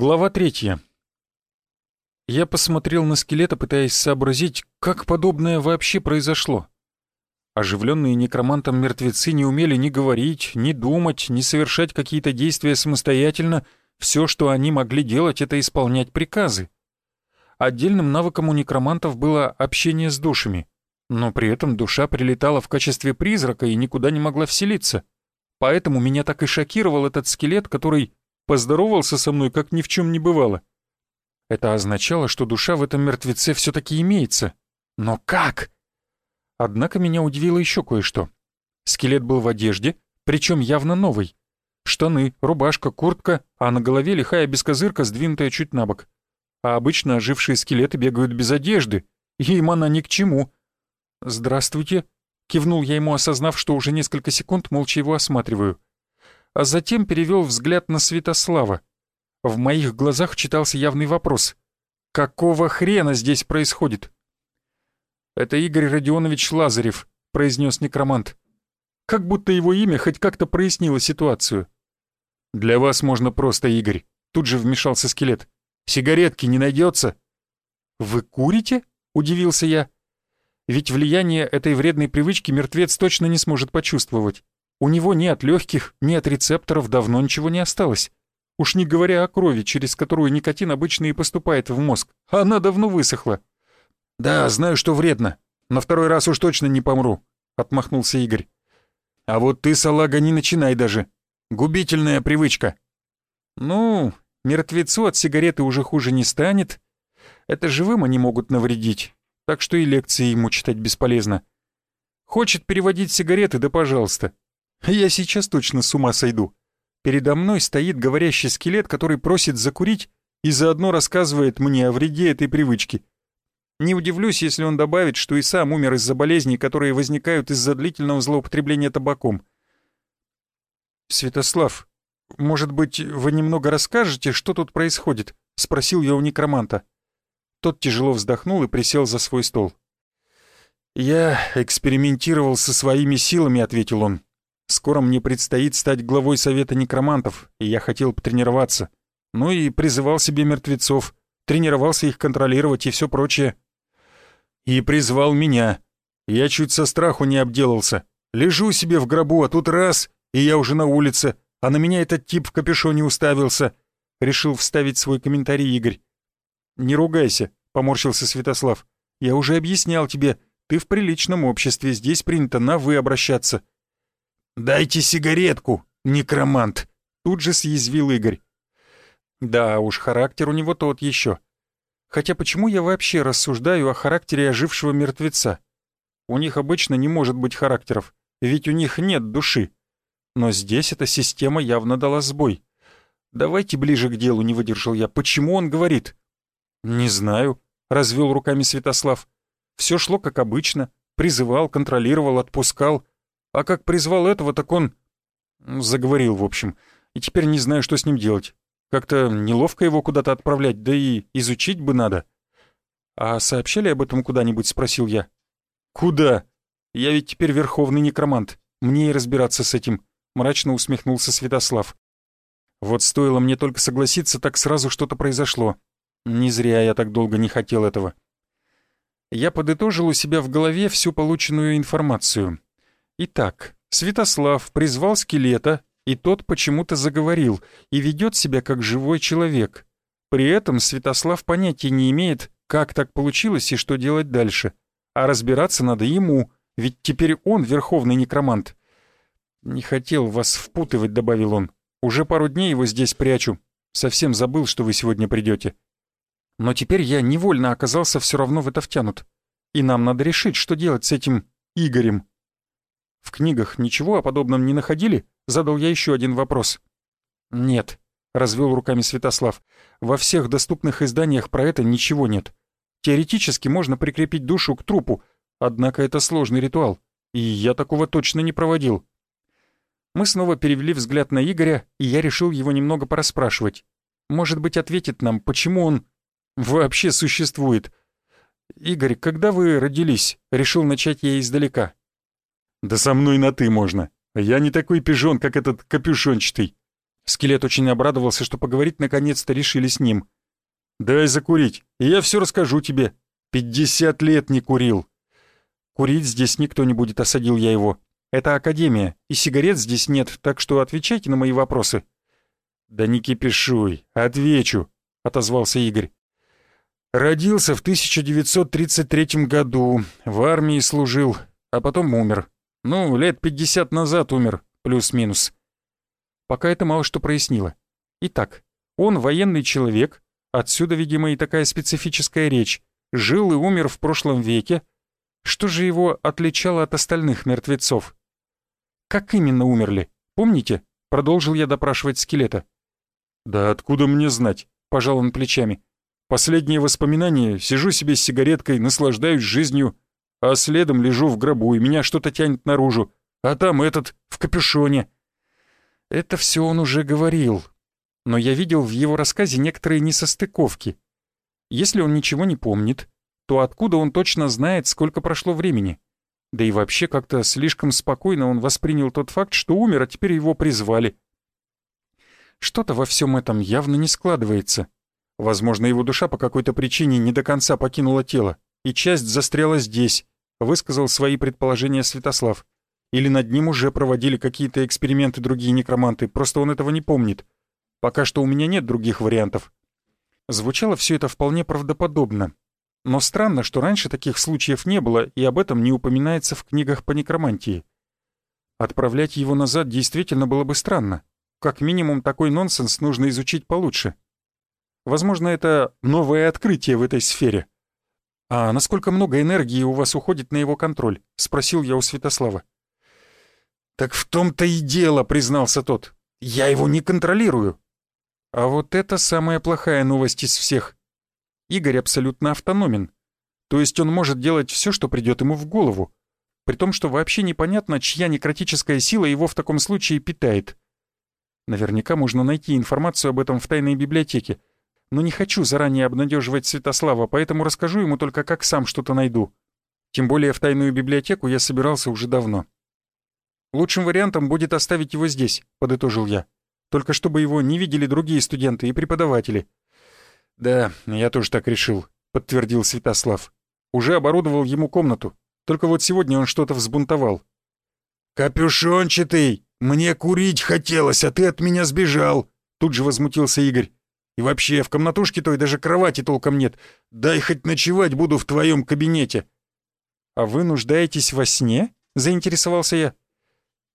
Глава третья. Я посмотрел на скелета, пытаясь сообразить, как подобное вообще произошло. Оживленные некромантом мертвецы не умели ни говорить, ни думать, ни совершать какие-то действия самостоятельно. Все, что они могли делать, это исполнять приказы. Отдельным навыком у некромантов было общение с душами, но при этом душа прилетала в качестве призрака и никуда не могла вселиться. Поэтому меня так и шокировал этот скелет, который поздоровался со мной, как ни в чем не бывало. Это означало, что душа в этом мертвеце все-таки имеется. Но как? Однако меня удивило еще кое-что. Скелет был в одежде, причем явно новый. Штаны, рубашка, куртка, а на голове лихая бескозырка, сдвинутая чуть на бок. А обычно ожившие скелеты бегают без одежды, и им она ни к чему. «Здравствуйте», — кивнул я ему, осознав, что уже несколько секунд молча его осматриваю а затем перевел взгляд на Святослава. В моих глазах читался явный вопрос. «Какого хрена здесь происходит?» «Это Игорь Родионович Лазарев», — произнес некромант. Как будто его имя хоть как-то прояснило ситуацию. «Для вас можно просто Игорь», — тут же вмешался скелет. «Сигаретки не найдется?» «Вы курите?» — удивился я. «Ведь влияние этой вредной привычки мертвец точно не сможет почувствовать. У него ни от легких, ни от рецепторов давно ничего не осталось. Уж не говоря о крови, через которую никотин обычно и поступает в мозг. Она давно высохла. «Да, знаю, что вредно. На второй раз уж точно не помру», — отмахнулся Игорь. «А вот ты, салага, не начинай даже. Губительная привычка». «Ну, мертвецу от сигареты уже хуже не станет. Это живым они могут навредить, так что и лекции ему читать бесполезно. Хочет переводить сигареты, да пожалуйста. Я сейчас точно с ума сойду. Передо мной стоит говорящий скелет, который просит закурить и заодно рассказывает мне о вреде этой привычки. Не удивлюсь, если он добавит, что и сам умер из-за болезней, которые возникают из-за длительного злоупотребления табаком. «Святослав, может быть, вы немного расскажете, что тут происходит?» — спросил я у некроманта. Тот тяжело вздохнул и присел за свой стол. «Я экспериментировал со своими силами», — ответил он. Скоро мне предстоит стать главой Совета Некромантов, и я хотел потренироваться. Ну и призывал себе мертвецов, тренировался их контролировать и все прочее. И призвал меня. Я чуть со страху не обделался. Лежу себе в гробу, а тут раз, и я уже на улице, а на меня этот тип в капюшоне уставился. Решил вставить свой комментарий Игорь. «Не ругайся», — поморщился Святослав. «Я уже объяснял тебе, ты в приличном обществе, здесь принято на «вы» обращаться. «Дайте сигаретку, некромант!» Тут же съязвил Игорь. Да уж, характер у него тот еще. Хотя почему я вообще рассуждаю о характере ожившего мертвеца? У них обычно не может быть характеров, ведь у них нет души. Но здесь эта система явно дала сбой. Давайте ближе к делу, не выдержал я. Почему он говорит? Не знаю, развел руками Святослав. Все шло как обычно. Призывал, контролировал, отпускал. А как призвал этого, так он... Заговорил, в общем. И теперь не знаю, что с ним делать. Как-то неловко его куда-то отправлять, да и изучить бы надо. «А сообщали об этом куда-нибудь?» — спросил я. «Куда? Я ведь теперь верховный некромант. Мне и разбираться с этим», — мрачно усмехнулся Святослав. «Вот стоило мне только согласиться, так сразу что-то произошло. Не зря я так долго не хотел этого». Я подытожил у себя в голове всю полученную информацию. Итак, Святослав призвал скелета, и тот почему-то заговорил и ведет себя как живой человек. При этом Святослав понятия не имеет, как так получилось и что делать дальше. А разбираться надо ему, ведь теперь он верховный некромант. «Не хотел вас впутывать», — добавил он. «Уже пару дней его здесь прячу. Совсем забыл, что вы сегодня придете. Но теперь я невольно оказался все равно в это втянут. И нам надо решить, что делать с этим Игорем». В книгах ничего о подобном не находили? Задал я еще один вопрос. Нет, развел руками Святослав. Во всех доступных изданиях про это ничего нет. Теоретически можно прикрепить душу к трупу, однако это сложный ритуал, и я такого точно не проводил. Мы снова перевели взгляд на Игоря, и я решил его немного порасспрашивать. Может быть, ответит нам, почему он вообще существует. «Игорь, когда вы родились?» — решил начать я издалека. «Да со мной на «ты» можно. Я не такой пижон, как этот капюшончатый». Скелет очень обрадовался, что поговорить наконец-то решили с ним. «Дай закурить, и я все расскажу тебе. Пятьдесят лет не курил». «Курить здесь никто не будет», — осадил я его. «Это академия, и сигарет здесь нет, так что отвечайте на мои вопросы». «Да не кипишуй, отвечу», — отозвался Игорь. «Родился в 1933 году, в армии служил, а потом умер. Ну, лет 50 назад умер, плюс-минус». Пока это мало что прояснило. Итак, он военный человек, отсюда, видимо, и такая специфическая речь, жил и умер в прошлом веке. Что же его отличало от остальных мертвецов? Как именно умерли? Помните? Продолжил я допрашивать скелета. «Да откуда мне знать?» — пожал он плечами. «Последние воспоминания, сижу себе с сигареткой, наслаждаюсь жизнью, а следом лежу в гробу, и меня что-то тянет наружу, а там этот, в капюшоне». Это все он уже говорил, но я видел в его рассказе некоторые несостыковки. Если он ничего не помнит, то откуда он точно знает, сколько прошло времени? Да и вообще как-то слишком спокойно он воспринял тот факт, что умер, а теперь его призвали. Что-то во всем этом явно не складывается. Возможно, его душа по какой-то причине не до конца покинула тело, и часть застряла здесь, высказал свои предположения Святослав. Или над ним уже проводили какие-то эксперименты другие некроманты, просто он этого не помнит. Пока что у меня нет других вариантов. Звучало все это вполне правдоподобно. Но странно, что раньше таких случаев не было, и об этом не упоминается в книгах по некромантии. Отправлять его назад действительно было бы странно. Как минимум, такой нонсенс нужно изучить получше. Возможно, это новое открытие в этой сфере. «А насколько много энергии у вас уходит на его контроль?» — спросил я у Святослава. «Так в том-то и дело», — признался тот. «Я его не контролирую». А вот это самая плохая новость из всех. Игорь абсолютно автономен. То есть он может делать все, что придет ему в голову. При том, что вообще непонятно, чья некротическая сила его в таком случае питает. Наверняка можно найти информацию об этом в тайной библиотеке. Но не хочу заранее обнадеживать Святослава, поэтому расскажу ему только, как сам что-то найду. Тем более в тайную библиотеку я собирался уже давно. «Лучшим вариантом будет оставить его здесь», — подытожил я. «Только чтобы его не видели другие студенты и преподаватели». «Да, я тоже так решил», — подтвердил Святослав. «Уже оборудовал ему комнату. Только вот сегодня он что-то взбунтовал». «Капюшончатый!» «Мне курить хотелось, а ты от меня сбежал!» Тут же возмутился Игорь. «И вообще, в комнатушке той даже кровати толком нет. Дай хоть ночевать буду в твоем кабинете». «А вы нуждаетесь во сне?» — заинтересовался я.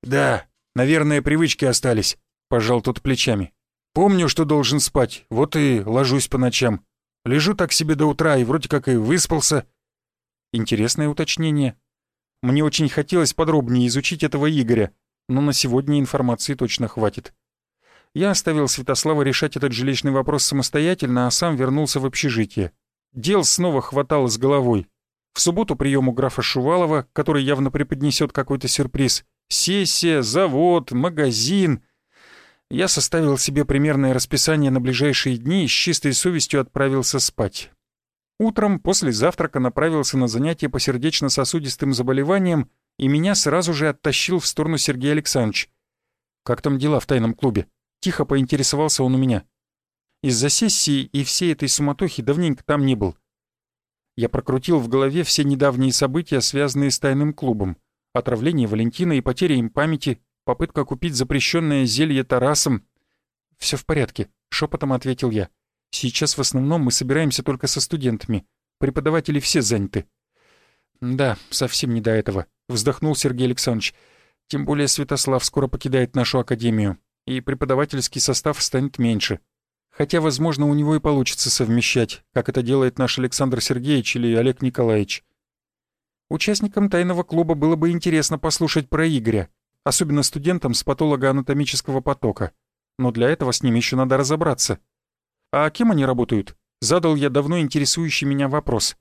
«Да, наверное, привычки остались», — пожал тот плечами. «Помню, что должен спать, вот и ложусь по ночам. Лежу так себе до утра и вроде как и выспался». Интересное уточнение. Мне очень хотелось подробнее изучить этого Игоря, но на сегодня информации точно хватит. Я оставил Святослава решать этот жилищный вопрос самостоятельно, а сам вернулся в общежитие. Дел снова хватало с головой. В субботу прием у графа Шувалова, который явно преподнесет какой-то сюрприз. Сессия, завод, магазин. Я составил себе примерное расписание на ближайшие дни и с чистой совестью отправился спать. Утром после завтрака направился на занятия по сердечно-сосудистым заболеваниям и меня сразу же оттащил в сторону Сергей Александрович. «Как там дела в тайном клубе?» Тихо поинтересовался он у меня. Из-за сессии и всей этой суматохи давненько там не был. Я прокрутил в голове все недавние события, связанные с тайным клубом. Отравление Валентина и потеря им памяти, попытка купить запрещенное зелье Тарасом. Все в порядке», — шепотом ответил я. «Сейчас в основном мы собираемся только со студентами. Преподаватели все заняты». «Да, совсем не до этого», — вздохнул Сергей Александрович. «Тем более Святослав скоро покидает нашу академию, и преподавательский состав станет меньше. Хотя, возможно, у него и получится совмещать, как это делает наш Александр Сергеевич или Олег Николаевич. Участникам тайного клуба было бы интересно послушать про Игоря, особенно студентам с патологоанатомического потока. Но для этого с ними еще надо разобраться. А кем они работают? Задал я давно интересующий меня вопрос.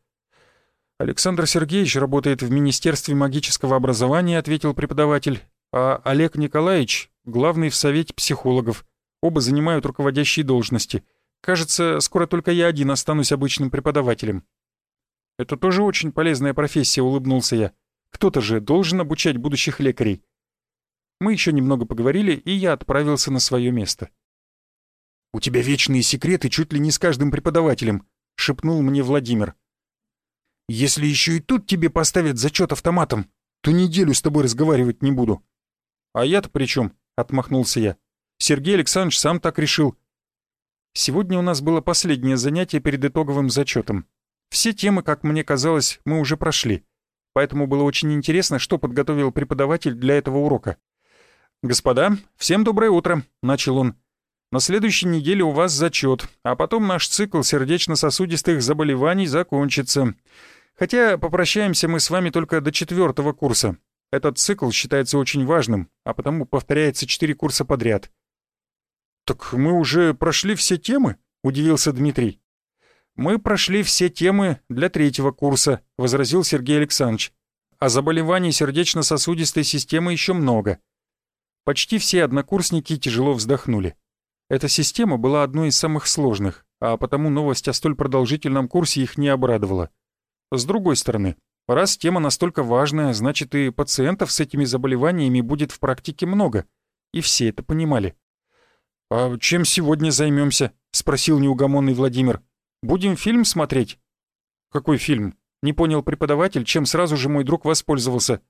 «Александр Сергеевич работает в Министерстве магического образования», — ответил преподаватель, «а Олег Николаевич — главный в Совете психологов. Оба занимают руководящие должности. Кажется, скоро только я один останусь обычным преподавателем». «Это тоже очень полезная профессия», — улыбнулся я. «Кто-то же должен обучать будущих лекарей». Мы еще немного поговорили, и я отправился на свое место. «У тебя вечные секреты чуть ли не с каждым преподавателем», — шепнул мне Владимир. «Если еще и тут тебе поставят зачет автоматом, то неделю с тобой разговаривать не буду». «А я-то при чем?» — отмахнулся я. «Сергей Александрович сам так решил». Сегодня у нас было последнее занятие перед итоговым зачетом. Все темы, как мне казалось, мы уже прошли. Поэтому было очень интересно, что подготовил преподаватель для этого урока. «Господа, всем доброе утро», — начал он. «На следующей неделе у вас зачет, а потом наш цикл сердечно-сосудистых заболеваний закончится. Хотя попрощаемся мы с вами только до четвертого курса. Этот цикл считается очень важным, а потому повторяется четыре курса подряд». «Так мы уже прошли все темы?» — удивился Дмитрий. «Мы прошли все темы для третьего курса», — возразил Сергей Александрович. «А заболеваний сердечно-сосудистой системы еще много». Почти все однокурсники тяжело вздохнули. Эта система была одной из самых сложных, а потому новость о столь продолжительном курсе их не обрадовала. С другой стороны, раз тема настолько важная, значит и пациентов с этими заболеваниями будет в практике много, и все это понимали. «А чем сегодня займемся? спросил неугомонный Владимир. «Будем фильм смотреть?» «Какой фильм?» — не понял преподаватель, чем сразу же мой друг воспользовался.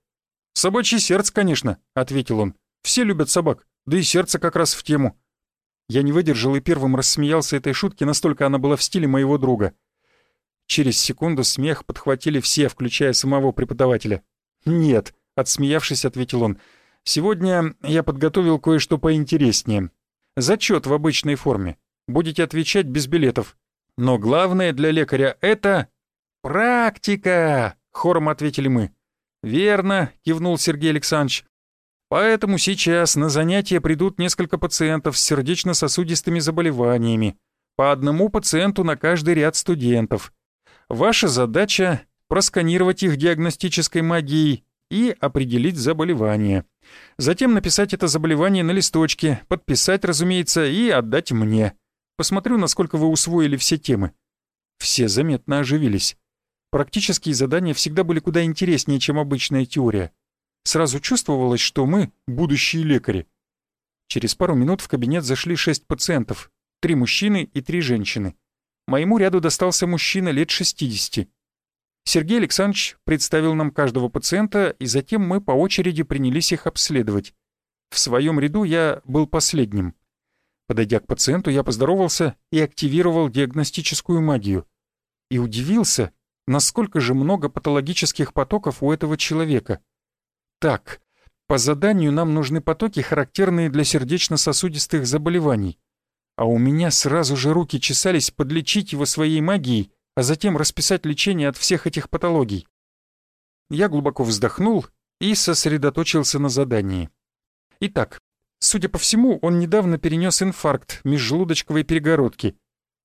«Собачье сердце, конечно», — ответил он. «Все любят собак, да и сердце как раз в тему». Я не выдержал и первым рассмеялся этой шутке, настолько она была в стиле моего друга. Через секунду смех подхватили все, включая самого преподавателя. «Нет», — отсмеявшись, ответил он. «Сегодня я подготовил кое-что поинтереснее. Зачет в обычной форме. Будете отвечать без билетов. Но главное для лекаря — это... «Практика!» — хором ответили мы. «Верно», — кивнул Сергей Александрович. «Поэтому сейчас на занятия придут несколько пациентов с сердечно-сосудистыми заболеваниями. По одному пациенту на каждый ряд студентов. Ваша задача — просканировать их диагностической магией и определить заболевание. Затем написать это заболевание на листочке, подписать, разумеется, и отдать мне. Посмотрю, насколько вы усвоили все темы». Все заметно оживились. Практические задания всегда были куда интереснее, чем обычная теория. Сразу чувствовалось, что мы — будущие лекари. Через пару минут в кабинет зашли шесть пациентов, три мужчины и три женщины. Моему ряду достался мужчина лет 60. Сергей Александрович представил нам каждого пациента, и затем мы по очереди принялись их обследовать. В своем ряду я был последним. Подойдя к пациенту, я поздоровался и активировал диагностическую магию. И удивился, насколько же много патологических потоков у этого человека. Так, по заданию нам нужны потоки, характерные для сердечно-сосудистых заболеваний. А у меня сразу же руки чесались подлечить его своей магией, а затем расписать лечение от всех этих патологий. Я глубоко вздохнул и сосредоточился на задании. Итак, судя по всему, он недавно перенес инфаркт межжелудочковой перегородки.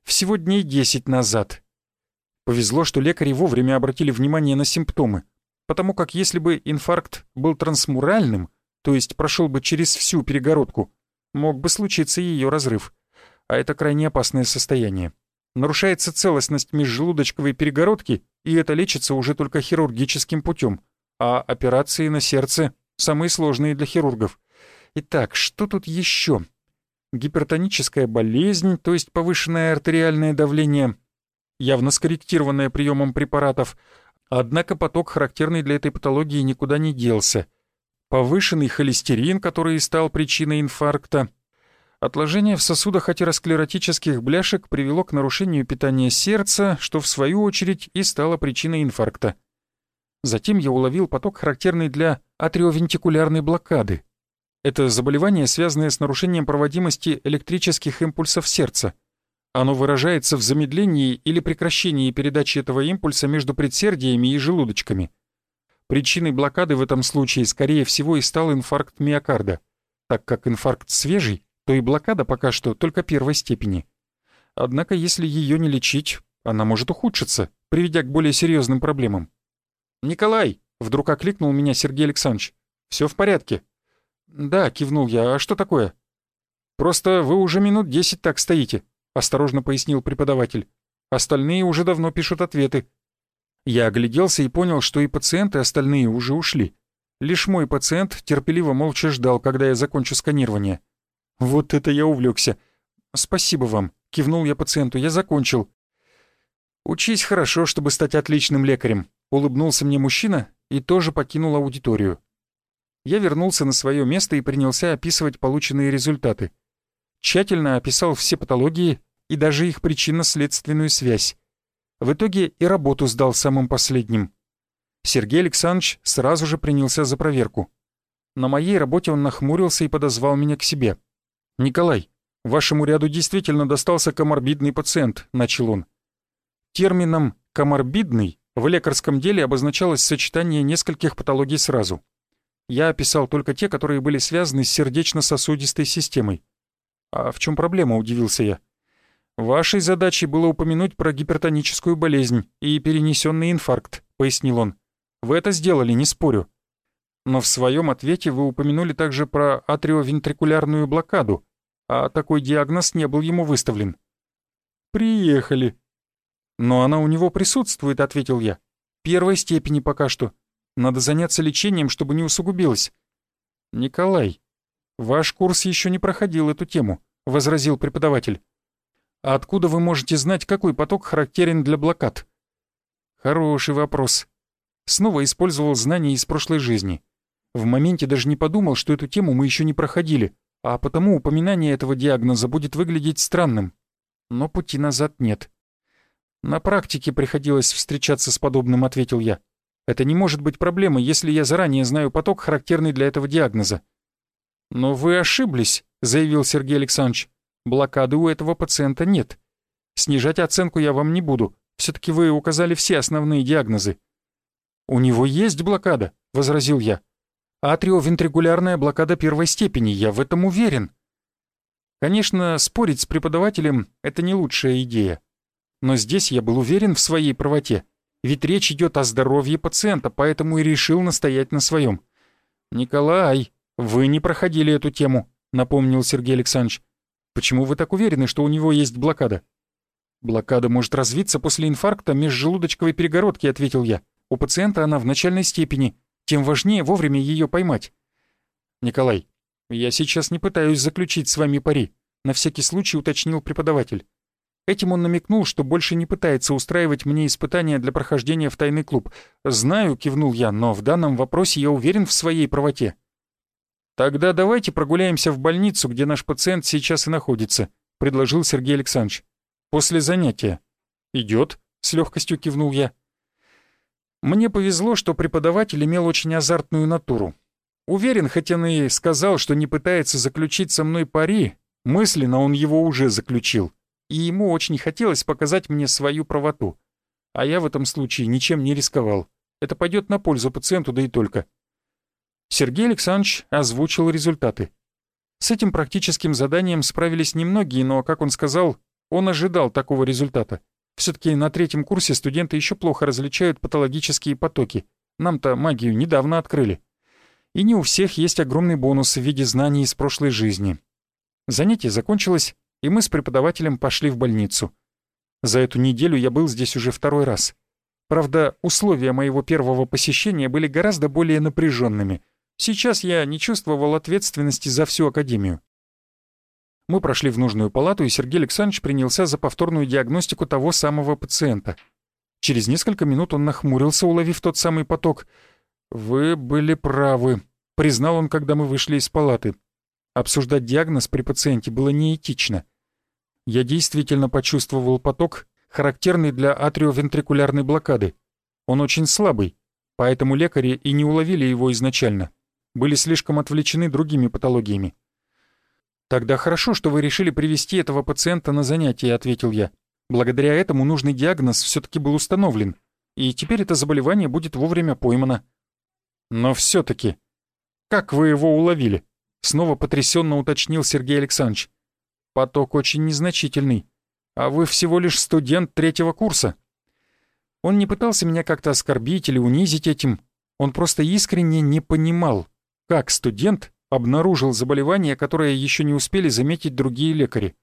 Всего дней 10 назад. Повезло, что лекари вовремя обратили внимание на симптомы, потому как если бы инфаркт был трансмуральным, то есть прошел бы через всю перегородку, мог бы случиться ее разрыв. А это крайне опасное состояние. Нарушается целостность межжелудочковой перегородки, и это лечится уже только хирургическим путем, а операции на сердце самые сложные для хирургов. Итак, что тут еще? Гипертоническая болезнь, то есть повышенное артериальное давление, явно скорректированное приемом препаратов, однако поток, характерный для этой патологии, никуда не делся. Повышенный холестерин, который стал причиной инфаркта, Отложение в сосудах атеросклеротических бляшек привело к нарушению питания сердца, что в свою очередь и стало причиной инфаркта. Затем я уловил поток, характерный для атриовентикулярной блокады. Это заболевание, связанное с нарушением проводимости электрических импульсов сердца. Оно выражается в замедлении или прекращении передачи этого импульса между предсердиями и желудочками. Причиной блокады в этом случае, скорее всего, и стал инфаркт миокарда, так как инфаркт свежий, то и блокада пока что только первой степени. Однако если ее не лечить, она может ухудшиться, приведя к более серьезным проблемам. «Николай!» — вдруг окликнул меня Сергей Александрович. «Все в порядке?» «Да», — кивнул я. «А что такое?» «Просто вы уже минут десять так стоите», — осторожно пояснил преподаватель. «Остальные уже давно пишут ответы». Я огляделся и понял, что и пациенты остальные уже ушли. Лишь мой пациент терпеливо молча ждал, когда я закончу сканирование. Вот это я увлекся. «Спасибо вам», — кивнул я пациенту, — «я закончил». «Учись хорошо, чтобы стать отличным лекарем», — улыбнулся мне мужчина и тоже покинул аудиторию. Я вернулся на свое место и принялся описывать полученные результаты. Тщательно описал все патологии и даже их причинно-следственную связь. В итоге и работу сдал самым последним. Сергей Александрович сразу же принялся за проверку. На моей работе он нахмурился и подозвал меня к себе. «Николай, вашему ряду действительно достался коморбидный пациент», — начал он. Термином «коморбидный» в лекарском деле обозначалось сочетание нескольких патологий сразу. Я описал только те, которые были связаны с сердечно-сосудистой системой. «А в чем проблема?» — удивился я. «Вашей задачей было упомянуть про гипертоническую болезнь и перенесенный инфаркт», — пояснил он. «Вы это сделали, не спорю. Но в своем ответе вы упомянули также про атриовентрикулярную блокаду, а такой диагноз не был ему выставлен». «Приехали». «Но она у него присутствует», — ответил я. «Первой степени пока что. Надо заняться лечением, чтобы не усугубилось». «Николай, ваш курс еще не проходил эту тему», — возразил преподаватель. А откуда вы можете знать, какой поток характерен для блокад? Хороший вопрос. Снова использовал знания из прошлой жизни. В моменте даже не подумал, что эту тему мы еще не проходили, а потому упоминание этого диагноза будет выглядеть странным. Но пути назад нет. На практике приходилось встречаться с подобным, ответил я. Это не может быть проблемой, если я заранее знаю поток, характерный для этого диагноза. «Но вы ошиблись», — заявил Сергей Александрович. Блокады у этого пациента нет. Снижать оценку я вам не буду. Все-таки вы указали все основные диагнозы». «У него есть блокада», — возразил я. «Атриовентрикулярная блокада первой степени, я в этом уверен». Конечно, спорить с преподавателем — это не лучшая идея. Но здесь я был уверен в своей правоте, ведь речь идет о здоровье пациента, поэтому и решил настоять на своем. «Николай, вы не проходили эту тему», — напомнил Сергей Александрович. Почему вы так уверены, что у него есть блокада?» «Блокада может развиться после инфаркта межжелудочковой перегородки», — ответил я. «У пациента она в начальной степени. Тем важнее вовремя ее поймать». «Николай, я сейчас не пытаюсь заключить с вами пари», — на всякий случай уточнил преподаватель. Этим он намекнул, что больше не пытается устраивать мне испытания для прохождения в тайный клуб. «Знаю», — кивнул я, — «но в данном вопросе я уверен в своей правоте». «Тогда давайте прогуляемся в больницу, где наш пациент сейчас и находится», — предложил Сергей Александрович. «После занятия». «Идет», — с легкостью кивнул я. Мне повезло, что преподаватель имел очень азартную натуру. Уверен, хотя он и сказал, что не пытается заключить со мной пари, мысленно он его уже заключил, и ему очень хотелось показать мне свою правоту. А я в этом случае ничем не рисковал. Это пойдет на пользу пациенту, да и только. Сергей Александрович озвучил результаты. С этим практическим заданием справились немногие, но, как он сказал, он ожидал такого результата. Все-таки на третьем курсе студенты еще плохо различают патологические потоки. Нам-то магию недавно открыли. И не у всех есть огромный бонус в виде знаний из прошлой жизни. Занятие закончилось, и мы с преподавателем пошли в больницу. За эту неделю я был здесь уже второй раз. Правда, условия моего первого посещения были гораздо более напряженными — Сейчас я не чувствовал ответственности за всю Академию. Мы прошли в нужную палату, и Сергей Александрович принялся за повторную диагностику того самого пациента. Через несколько минут он нахмурился, уловив тот самый поток. «Вы были правы», — признал он, когда мы вышли из палаты. Обсуждать диагноз при пациенте было неэтично. Я действительно почувствовал поток, характерный для атриовентрикулярной блокады. Он очень слабый, поэтому лекари и не уловили его изначально были слишком отвлечены другими патологиями. «Тогда хорошо, что вы решили привести этого пациента на занятие», — ответил я. «Благодаря этому нужный диагноз все-таки был установлен, и теперь это заболевание будет вовремя поймано». «Но все-таки...» «Как вы его уловили?» — снова потрясенно уточнил Сергей Александрович. «Поток очень незначительный, а вы всего лишь студент третьего курса». Он не пытался меня как-то оскорбить или унизить этим, он просто искренне не понимал, как студент обнаружил заболевание, которое еще не успели заметить другие лекари?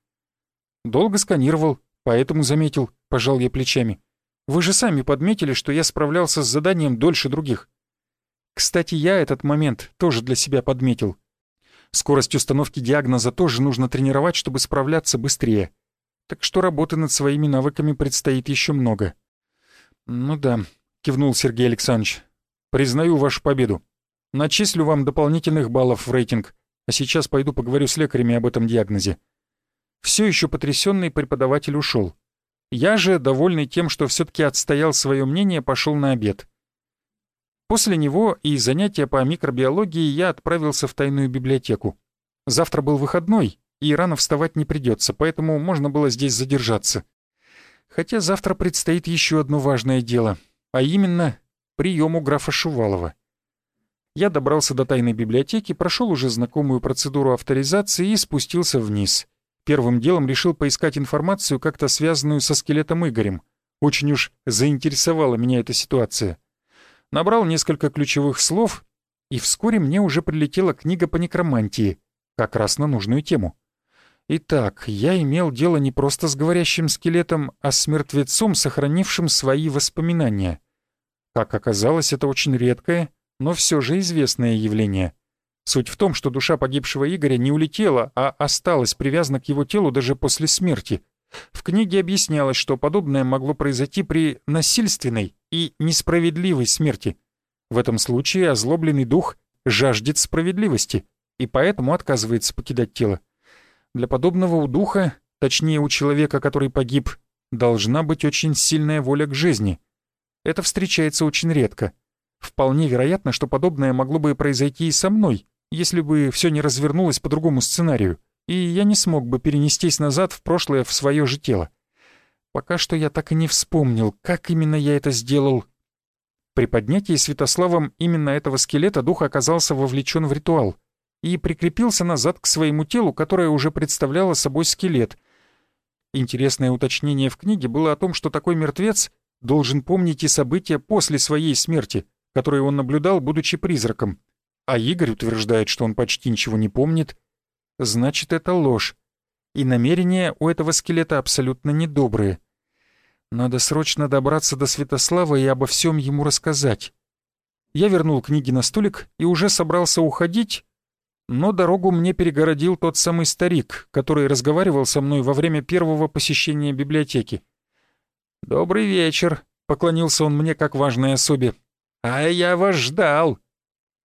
Долго сканировал, поэтому заметил, пожал я плечами. Вы же сами подметили, что я справлялся с заданием дольше других. Кстати, я этот момент тоже для себя подметил. Скорость установки диагноза тоже нужно тренировать, чтобы справляться быстрее. Так что работы над своими навыками предстоит еще много. «Ну да», — кивнул Сергей Александрович. «Признаю вашу победу. Начислю вам дополнительных баллов в рейтинг, а сейчас пойду поговорю с лекарями об этом диагнозе». Все еще потрясенный преподаватель ушел. Я же, довольный тем, что все-таки отстоял свое мнение, пошел на обед. После него и занятия по микробиологии я отправился в тайную библиотеку. Завтра был выходной, и рано вставать не придется, поэтому можно было здесь задержаться. Хотя завтра предстоит еще одно важное дело, а именно прием у графа Шувалова. Я добрался до тайной библиотеки, прошел уже знакомую процедуру авторизации и спустился вниз. Первым делом решил поискать информацию, как-то связанную со скелетом Игорем. Очень уж заинтересовала меня эта ситуация. Набрал несколько ключевых слов, и вскоре мне уже прилетела книга по некромантии, как раз на нужную тему. Итак, я имел дело не просто с говорящим скелетом, а с мертвецом, сохранившим свои воспоминания. Как оказалось, это очень редкое, но все же известное явление. Суть в том, что душа погибшего Игоря не улетела, а осталась привязана к его телу даже после смерти. В книге объяснялось, что подобное могло произойти при насильственной и несправедливой смерти. В этом случае озлобленный дух жаждет справедливости и поэтому отказывается покидать тело. Для подобного у духа, точнее у человека, который погиб, должна быть очень сильная воля к жизни. Это встречается очень редко. Вполне вероятно, что подобное могло бы произойти и со мной, если бы все не развернулось по другому сценарию, и я не смог бы перенестись назад в прошлое в свое же тело. Пока что я так и не вспомнил, как именно я это сделал. При поднятии Святославом именно этого скелета дух оказался вовлечен в ритуал — и прикрепился назад к своему телу, которое уже представляло собой скелет. Интересное уточнение в книге было о том, что такой мертвец должен помнить и события после своей смерти, которые он наблюдал, будучи призраком. А Игорь утверждает, что он почти ничего не помнит. Значит, это ложь. И намерения у этого скелета абсолютно недобрые. Надо срочно добраться до Святослава и обо всем ему рассказать. Я вернул книги на столик и уже собрался уходить, но дорогу мне перегородил тот самый старик, который разговаривал со мной во время первого посещения библиотеки. «Добрый вечер», — поклонился он мне как важной особе. «А я вас ждал».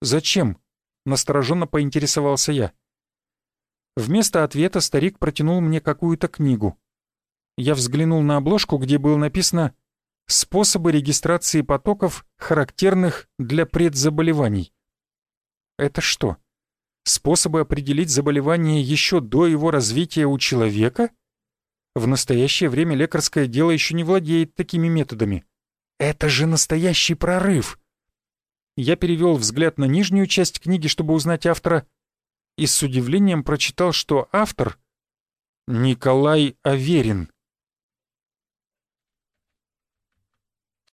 «Зачем?» — настороженно поинтересовался я. Вместо ответа старик протянул мне какую-то книгу. Я взглянул на обложку, где было написано «Способы регистрации потоков, характерных для предзаболеваний». «Это что?» способы определить заболевание еще до его развития у человека? В настоящее время лекарское дело еще не владеет такими методами. Это же настоящий прорыв! Я перевел взгляд на нижнюю часть книги, чтобы узнать автора, и с удивлением прочитал, что автор — Николай Аверин.